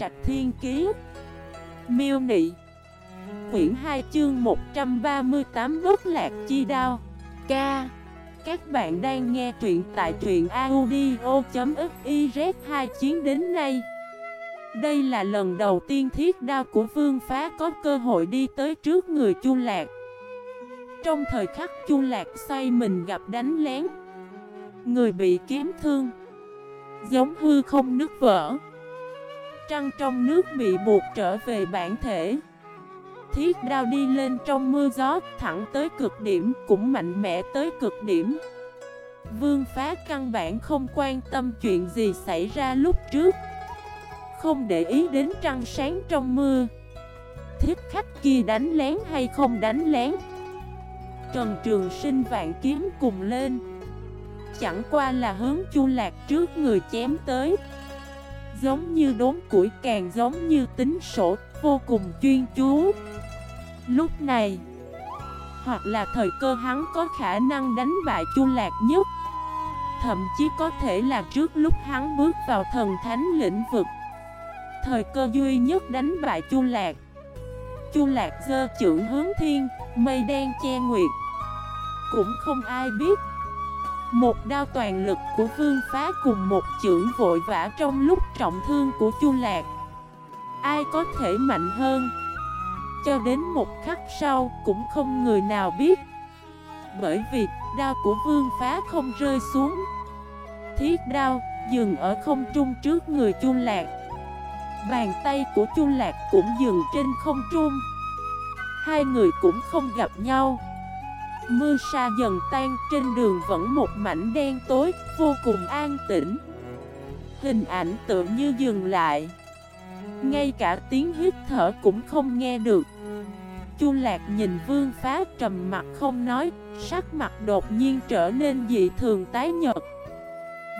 Trạch Thiên Kiế Miêu Nị. Quyển 2 chương 138 Bất Lạc Chi Đao. Ca. Các bạn đang nghe truyện tại truyện audio.xyz hai chiến đến nay. Đây là lần đầu tiên thiết đao của Vương Phá có cơ hội đi tới trước người Chu Lạc. Trong thời khắc Chu Lạc xoay mình gặp đánh lén, Người bị kiếm thương, Giống hư không nứt vỡ. Trăng trong nước bị buộc trở về bản thể. Thiết đao đi lên trong mưa gió, Thẳng tới cực điểm, Cũng mạnh mẽ tới cực điểm. Vương phá căn bản không quan tâm chuyện gì xảy ra lúc trước. Không để ý đến trăng sáng trong mưa. Thiết khách kia đánh lén hay không đánh lén? Trần Trường Sinh vạn kiếm cùng lên. Chẳng qua là hướng chu lạc trước người chém tới. Giống như đốn củi, càng giống như tính sổ, Vô cùng chuyên chú. Lúc này, Hoặc là thời cơ hắn có khả năng đánh bại chu lạc nhất, Thậm chí có thể là trước lúc hắn bước vào thần thánh lĩnh vực. Thời cơ duy nhất đánh bại chu lạc Chu lạc giơ trưởng hướng thiên, Mây đen che nguyệt. Cũng không ai biết một đao toàn lực của vương phá cùng một chưởng vội vã trong lúc trọng thương của chu lạc. Ai có thể mạnh hơn? Cho đến một khắc sau cũng không người nào biết. Bởi vì đao của vương phá không rơi xuống. Thiết đao dừng ở không trung trước người chu lạc. Bàn tay của chu lạc cũng dừng trên không trung. Hai người cũng không gặp nhau. Mưa sa dần tan trên đường vẫn một mảnh đen tối, vô cùng an tĩnh. Hình ảnh tự như dừng lại. Ngay cả tiếng hít thở cũng không nghe được. Chu Lạc nhìn vương phá trầm mặt không nói Sắc mặt đột nhiên trở nên dị thường tái nhật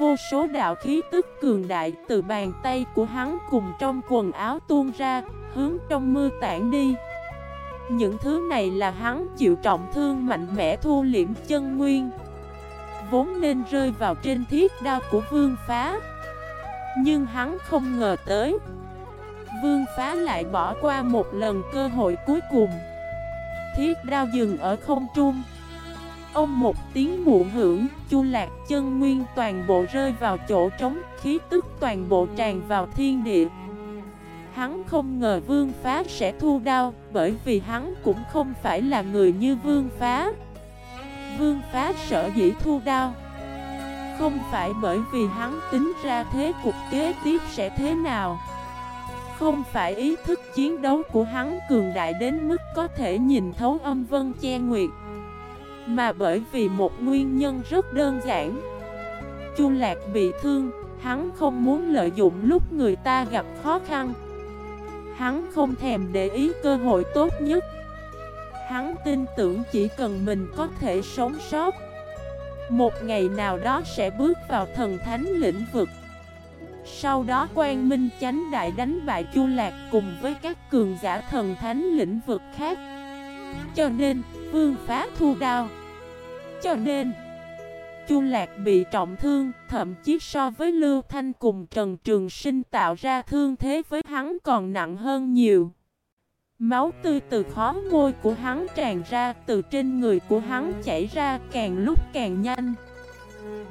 Vô số đạo khí tức cường đại từ bàn tay của hắn cùng trong quần áo tuôn ra Hướng trong mưa tản đi những thứ này là hắn chịu trọng thương mạnh mẽ thu liễm chân nguyên. Vốn nên rơi vào trên thiết đao của vương phá. Nhưng hắn không ngờ tới, Vương phá lại bỏ qua một lần cơ hội cuối cùng. Thiết đao dừng ở không trung. Ông một tiếng muộn hưởng, Chu lạc chân nguyên toàn bộ rơi vào chỗ trống, Khí tức toàn bộ tràn vào thiên địa. Hắn không ngờ vương phá sẽ thu đao Bởi vì hắn cũng không phải là người như vương phá. Vương phá sợ dĩ thu đao Không phải bởi vì hắn tính ra thế cục kế tiếp sẽ thế nào. Không phải ý thức chiến đấu của hắn cường đại đến mức có thể nhìn thấu âm vân che nguyệt Mà bởi vì một nguyên nhân rất đơn giản. Chu Lạc bị thương, hắn không muốn lợi dụng lúc người ta gặp khó khăn Hắn không thèm để ý cơ hội tốt nhất. Hắn tin tưởng chỉ cần mình có thể sống sót. Một ngày nào đó sẽ bước vào thần thánh lĩnh vực. Sau đó Quang minh chánh đại đánh bại chu lạc cùng với các cường giả thần thánh lĩnh vực khác. Cho nên, vương phá thu đao. Cho nên Chu Lạc bị trọng thương, thậm chí so với Lưu Thanh cùng Trần Trường Sinh tạo ra thương thế với hắn còn nặng hơn nhiều. Máu tươi từ khó môi của hắn tràn ra, từ trên người của hắn chảy ra càng lúc càng nhanh.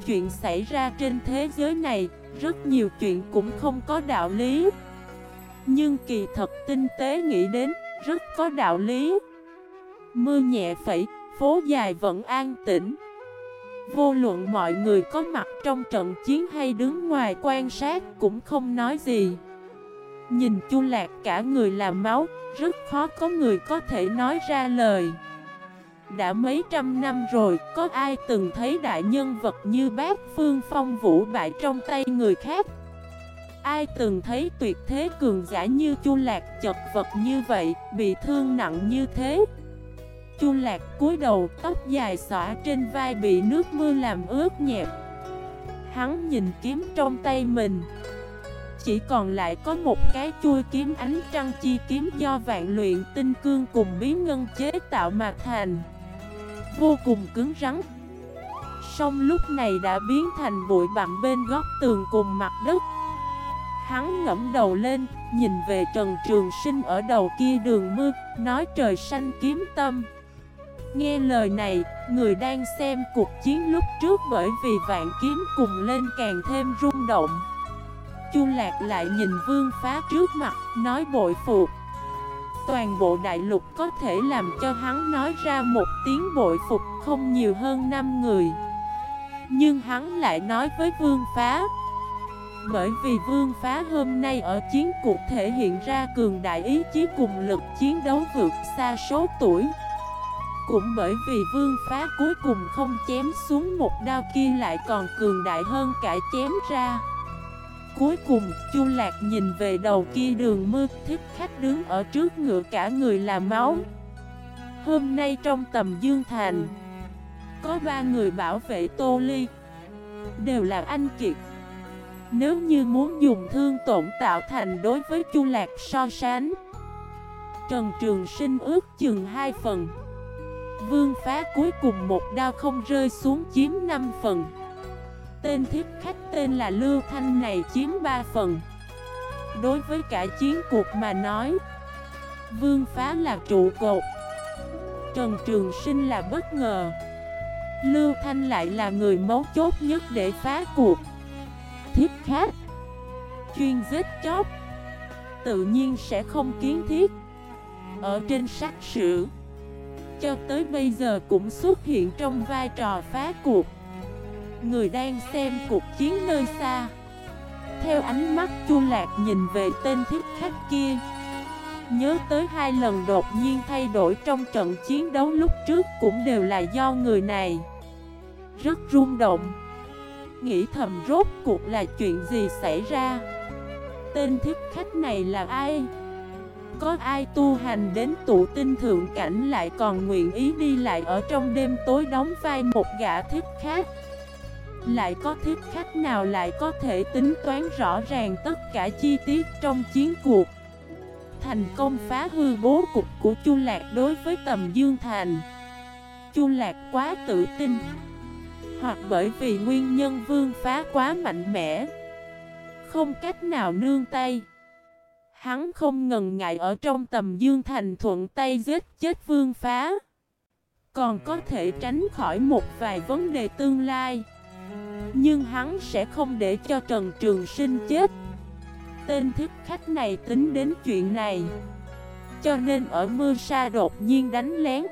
Chuyện xảy ra trên thế giới này, rất nhiều chuyện cũng không có đạo lý. Nhưng kỳ thật tinh tế nghĩ đến, rất có đạo lý. Mưa nhẹ phẩy, phố dài vẫn an tĩnh. Vô luận mọi người có mặt trong trận chiến hay đứng ngoài quan sát cũng không nói gì. Nhìn chu lạc cả người làm máu, Rất khó có người có thể nói ra lời. Đã mấy trăm năm rồi, Có ai từng thấy đại nhân vật như bác Phương Phong Vũ bại trong tay người khác? Ai từng thấy tuyệt thế cường giả như chu lạc chật vật như vậy, Bị thương nặng như thế? Chu lạc cúi đầu tóc dài xõa trên vai bị nước mưa làm ướt nhẹp. Hắn nhìn kiếm trong tay mình. Chỉ còn lại có một cái chui kiếm ánh trăng chi kiếm do vạn luyện tinh cương cùng bí ngân chế tạo mà thành. Vô cùng cứng rắn. Song lúc này đã biến thành bụi bặm bên góc tường cùng mặt đất. Hắn ngẫm đầu lên, nhìn về Trần Trường Sinh ở đầu kia đường mưa, nói trời xanh kiếm tâm. Nghe lời này, người đang xem cuộc chiến lúc trước bởi vì vạn kiếm cùng lên càng thêm rung động. Chu Lạc lại nhìn vương phá trước mặt, nói bội phục. Toàn bộ đại lục có thể làm cho hắn nói ra một tiếng bội phục không nhiều hơn 5 người. Nhưng hắn lại nói với vương phá. Bởi vì vương phá hôm nay ở chiến cuộc thể hiện ra cường đại ý chí cùng lực chiến đấu vượt xa số tuổi cũng bởi vì vương phá cuối cùng không chém xuống một đao kia lại còn cường đại hơn cả chém ra. Cuối cùng, Chu Lạc nhìn về đầu kia đường mưa thích khách đứng ở trước ngựa cả người là máu. Hôm nay trong tầm Dương Thành Có ba người bảo vệ Tô Ly Đều là anh kiệt. Nếu như muốn dùng thương tổn tạo thành đối với Chu Lạc so sánh Trần Trường Sinh ước chừng 2 phần. Vương phá cuối cùng một đao không rơi xuống chiếm 5 phần. Tên thiếp khách tên là Lưu Thanh này chiếm 3 phần. Đối với cả chiến cuộc mà nói Vương phá là trụ cột. Trần Trường Sinh là bất ngờ. Lưu Thanh lại là người mấu chốt nhất để phá cuộc. Thiết khách, Chuyên giết chóc Tự nhiên sẽ không kiến thiết. Ở trên sách sử cho tới bây giờ cũng xuất hiện trong vai trò phá cuộc. Người đang xem cuộc chiến nơi xa. Theo ánh mắt chu lạc nhìn về tên thiết khách kia. Nhớ tới hai lần đột nhiên thay đổi trong trận chiến đấu lúc trước cũng đều là do người này. Rất rung động. Nghĩ thầm rốt cuộc là chuyện gì xảy ra? Tên thiết khách này là ai? Có ai tu hành đến tụ tinh thượng cảnh lại còn nguyện ý đi lại ở trong đêm tối đóng vai một gã thiết khách Lại có thiết khách nào lại có thể tính toán rõ ràng tất cả chi tiết trong chiến cuộc? Thành công phá hư bố cục của Chu Lạc đối với tầm Dương Thành. Chu Lạc quá tự tin, hoặc bởi vì nguyên nhân vương phá quá mạnh mẽ. Không cách nào nương tay. Hắn không ngần ngại ở trong tầm dương thành thuận tay giết chết vương phá. Còn có thể tránh khỏi một vài vấn đề tương lai. Nhưng hắn sẽ không để cho Trần Trường Sinh chết. Tên thức khách này tính đến chuyện này. Cho nên ở mưa sa đột nhiên đánh lén.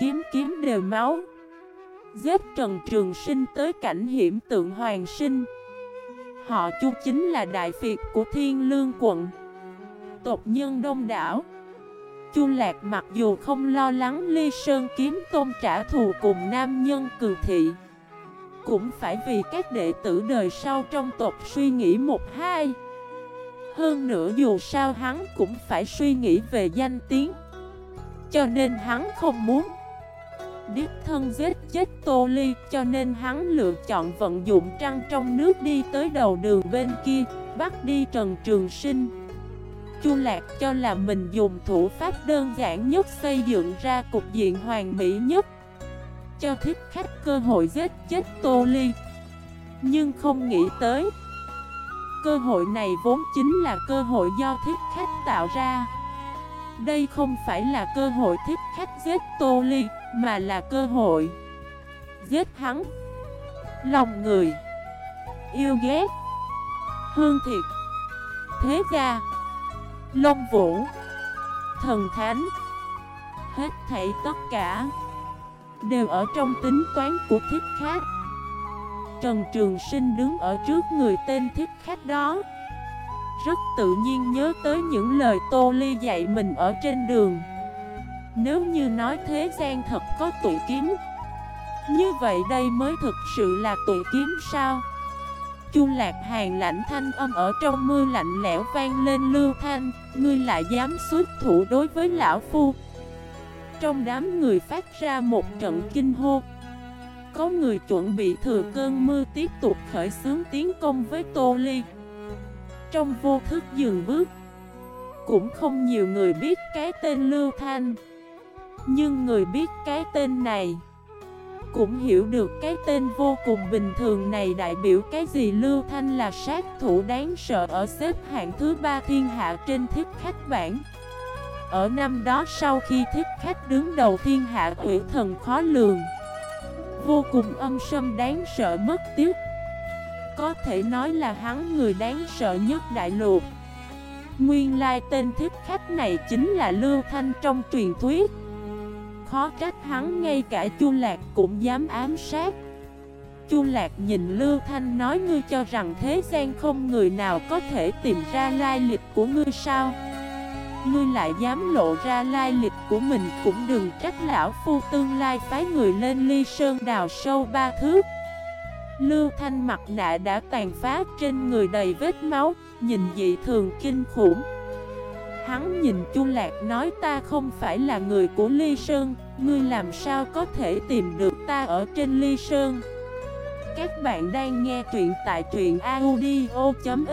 Kiếm kiếm đều máu. Giết Trần Trường Sinh tới cảnh hiểm tượng hoàng sinh. Họ chu chính là đại phiệt của Thiên Lương quận. Tộc nhân đông đảo. Chu Lạc mặc dù không lo lắng Ly Sơn kiếm tôn trả thù cùng nam nhân cường thị, Cũng phải vì các đệ tử đời sau trong tộc suy nghĩ một hai. Hơn nữa dù sao hắn cũng phải suy nghĩ về danh tiếng, Cho nên hắn không muốn đích thân giết chết Tô Ly cho nên hắn lựa chọn vận dụng trăng trong nước đi tới đầu đường bên kia, bắt đi Trần Trường Sinh. Chu Lạc cho là mình dùng thủ pháp đơn giản nhất xây dựng ra cục diện hoàn mỹ nhất Cho thích khách cơ hội giết chết Tô Ly. Nhưng không nghĩ tới Cơ hội này vốn chính là cơ hội do thích khách tạo ra. Đây không phải là cơ hội thích khách giết Tô Ly mà là cơ hội. Giết hắn. Lòng người. Yêu ghét. Hương thiệt Thế gia. Long vũ. Thần thánh. Hết thảy tất cả Đều ở trong tính toán của thiết khách. Trần Trường Sinh đứng ở trước người tên thiết khách đó. Rất tự nhiên nhớ tới những lời Tô Ly dạy mình ở trên đường nếu như nói thế gian thật có tụi kiếm. Như vậy đây mới thực sự là tụi kiếm sao? Chu lạc hàng lạnh thanh âm ở trong mưa lạnh lẽo vang lên lưu thanh. Ngươi lại dám xuất thủ đối với lão phu? Trong đám người phát ra một trận kinh hô. Có người chuẩn bị thừa cơn mưa tiếp tục khởi xướng tiến công với Tô Ly. Trong vô thức dừng bước, Cũng không nhiều người biết cái tên Lưu Thanh nhưng người biết cái tên này cũng hiểu được cái tên vô cùng bình thường này đại biểu cái gì. Lưu Thanh là sát thủ đáng sợ ở xếp hạng thứ ba thiên hạ trên thiết khách bảng. Ở năm đó sau khi thiết khách đứng đầu thiên hạ, quỷ thần khó lường Vô cùng âm sâm đáng sợ mất tiếc Có thể nói là hắn người đáng sợ nhất đại lục. Nguyên lai tên thiết khách này chính là Lưu Thanh trong truyền thuyết. Khó trách hắn ngay cả Chu Lạc cũng dám ám sát. Chu Lạc nhìn Lưu Thanh nói ngươi cho rằng thế gian không người nào có thể tìm ra lai lịch của ngươi sao? Ngươi lại dám lộ ra lai lịch của mình cũng đừng trách lão phu tương lai phái người lên ly sơn đào sâu ba thước. Lưu Thanh mặt nạ đã tàn phá trên người đầy vết máu, nhìn dị thường kinh khủng. Hắn nhìn Chu Lạc nói ta không phải là người của Ly Sơn, ngươi làm sao có thể tìm được ta ở trên Ly Sơn? Các bạn đang nghe truyện tại truyện audio.fif